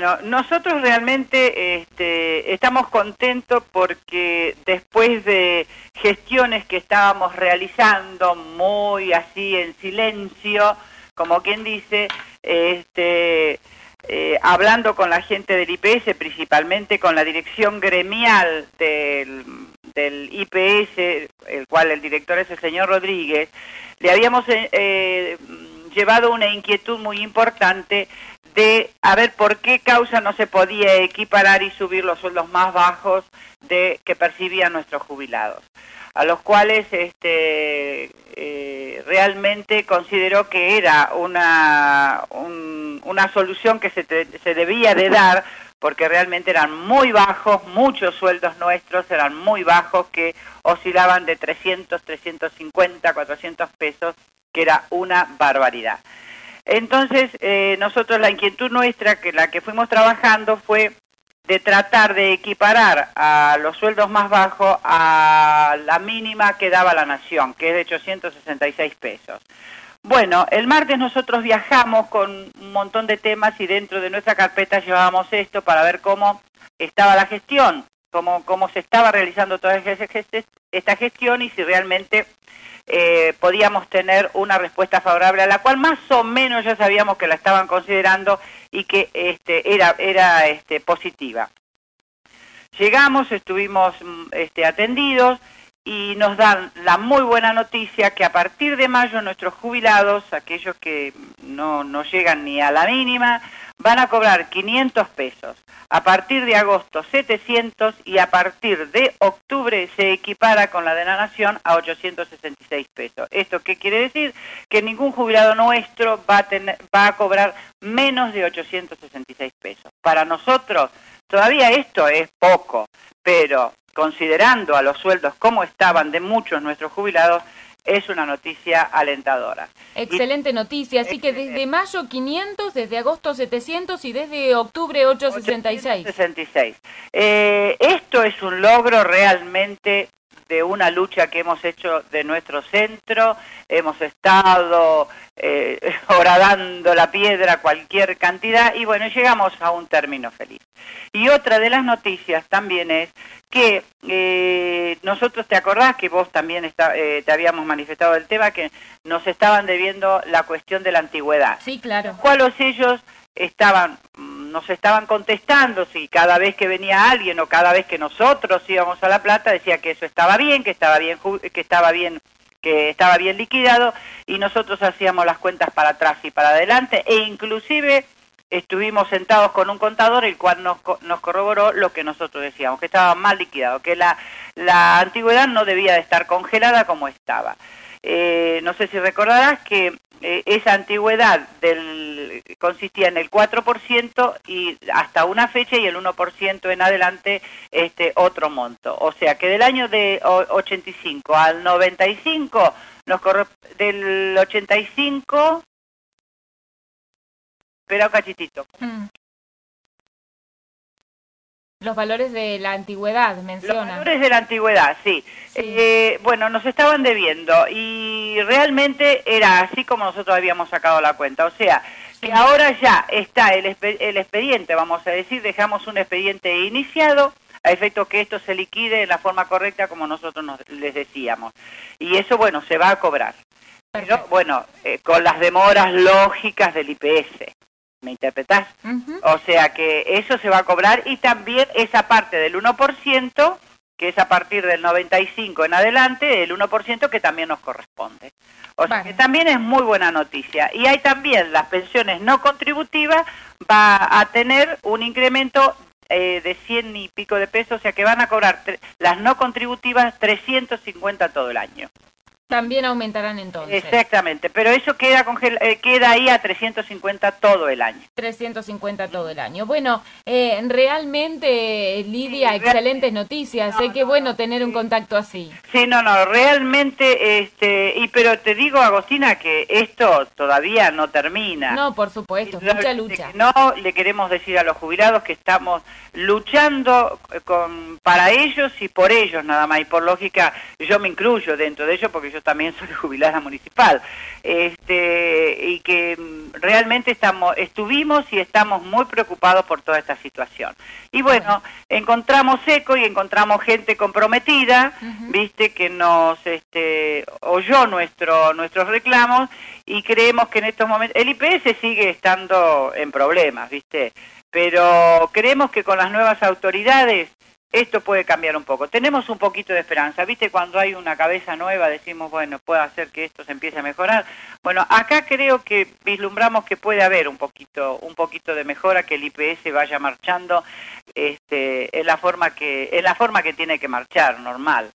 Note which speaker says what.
Speaker 1: No, nosotros realmente este, estamos contentos porque después de gestiones que estábamos realizando muy así en silencio, como quien dice, este, eh, hablando con la gente del IPS, principalmente con la dirección gremial del, del IPS, el cual el director es el señor Rodríguez, le habíamos eh, eh, llevado una inquietud muy importante de a ver por qué causa no se podía equiparar y subir los sueldos más bajos de que percibían nuestros jubilados, a los cuales este, eh, realmente consideró que era una, una solución que se, se debía de dar porque realmente eran muy bajos, muchos sueldos nuestros eran muy bajos que oscilaban de 300, 350, 400 pesos, que era una barbaridad. Entonces, eh, nosotros la inquietud nuestra, que la que fuimos trabajando fue de tratar de equiparar a los sueldos más bajos a la mínima que daba la nación, que es de 866 pesos. Bueno, el martes nosotros viajamos con un montón de temas y dentro de nuestra carpeta llevábamos esto para ver cómo estaba la gestión, cómo, cómo se estaba realizando toda esta gestión y si realmente eh, podíamos tener una respuesta favorable a la cual más o menos ya sabíamos que la estaban considerando y que este, era, era este, positiva. Llegamos, estuvimos mm, este, atendidos y nos dan la muy buena noticia que a partir de mayo nuestros jubilados, aquellos que no, no llegan ni a la mínima, van a cobrar 500 pesos. A partir de agosto 700 y a partir de octubre se equipara con la de la Nación a 866 pesos. ¿Esto qué quiere decir? Que ningún jubilado nuestro va a, tener, va a cobrar menos de 866 pesos. Para nosotros todavía esto es poco, pero considerando a los sueldos como estaban de muchos nuestros jubilados, es una noticia alentadora.
Speaker 2: Excelente noticia, así que desde mayo 500, desde agosto 700 y desde octubre 866.
Speaker 1: 866. Eh, esto es un logro realmente de una lucha que hemos hecho de nuestro centro, hemos estado eh, horadando la piedra cualquier cantidad y bueno, llegamos a un término feliz. Y otra de las noticias también es que eh, nosotros, ¿te acordás que vos también está, eh, te habíamos manifestado el tema que nos estaban debiendo la cuestión de la antigüedad?
Speaker 2: Sí, claro.
Speaker 1: ¿Cuáles ellos estaban nos estaban contestando si cada vez que venía alguien o cada vez que nosotros íbamos a La Plata decía que eso estaba bien, que estaba bien que estaba bien que estaba bien liquidado y nosotros hacíamos las cuentas para atrás y para adelante e inclusive estuvimos sentados con un contador el cual nos, nos corroboró lo que nosotros decíamos, que estaba mal liquidado, que la, la antigüedad no debía de estar congelada como estaba. Eh, no sé si recordarás que eh, esa antigüedad del, consistía en el 4% y hasta una fecha y el 1% en adelante este otro monto. O sea que del año de 85 al 95 nos corre, del 85 espera un cachitito. Mm.
Speaker 2: Los valores de la antigüedad, menciona.
Speaker 1: Los valores de la antigüedad, sí. Eh, bueno, nos estaban debiendo y realmente era así como nosotros habíamos sacado la cuenta. O sea, que ahora ya está el, el expediente, vamos a decir, dejamos un expediente iniciado a efecto que esto se liquide en la forma correcta como nosotros nos, les decíamos. Y eso, bueno, se va a cobrar. Pero, bueno, eh, con las demoras lógicas del IPS. ¿Me interpretás? O sea que eso se va a cobrar y también esa parte del 1%, que es a partir del 95 en adelante, el 1% que también nos corresponde. O sea que también es muy buena noticia. Y hay también las pensiones no contributivas, va a tener un incremento eh, de 100 y pico de pesos, o sea que van a cobrar las no contributivas 350 todo el año.
Speaker 2: También aumentarán entonces.
Speaker 1: Exactamente, pero eso queda, eh, queda ahí a 350 todo el año.
Speaker 2: 350 todo el año. Bueno, eh, realmente, Lidia, excelentes noticias. sé que bueno tener un contacto así.
Speaker 1: Sí, no, no, realmente, este, y pero te digo, Agostina, que esto todavía no termina.
Speaker 2: No, por supuesto, mucha lucha.
Speaker 1: No, le queremos decir a los jubilados que estamos luchando con, para ellos y por ellos nada más, y por lógica, yo me incluyo dentro de ellos porque yo yo también soy jubilada municipal, este, y que mm, realmente estamos, estuvimos y estamos muy preocupados por toda esta situación. Y bueno, encontramos eco y encontramos gente comprometida, viste, que nos este, oyó nuestro, nuestros reclamos y creemos que en estos momentos, el IPS sigue estando en problemas, viste, pero creemos que con las nuevas autoridades esto puede cambiar un poco. Tenemos un poquito de esperanza, ¿viste? Cuando hay una cabeza nueva decimos, bueno, puede hacer que esto se empiece a mejorar. Bueno, acá creo que vislumbramos que puede haber un poquito, un poquito de mejora, que el IPS vaya marchando este, en la forma que, en la forma que tiene que marchar, normal.